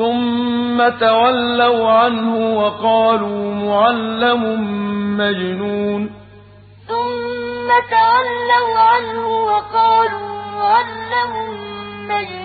ثم تولوا عنه وقالوا معلم مجنون. ثم تولوا عنه وقالوا معلم مجنون.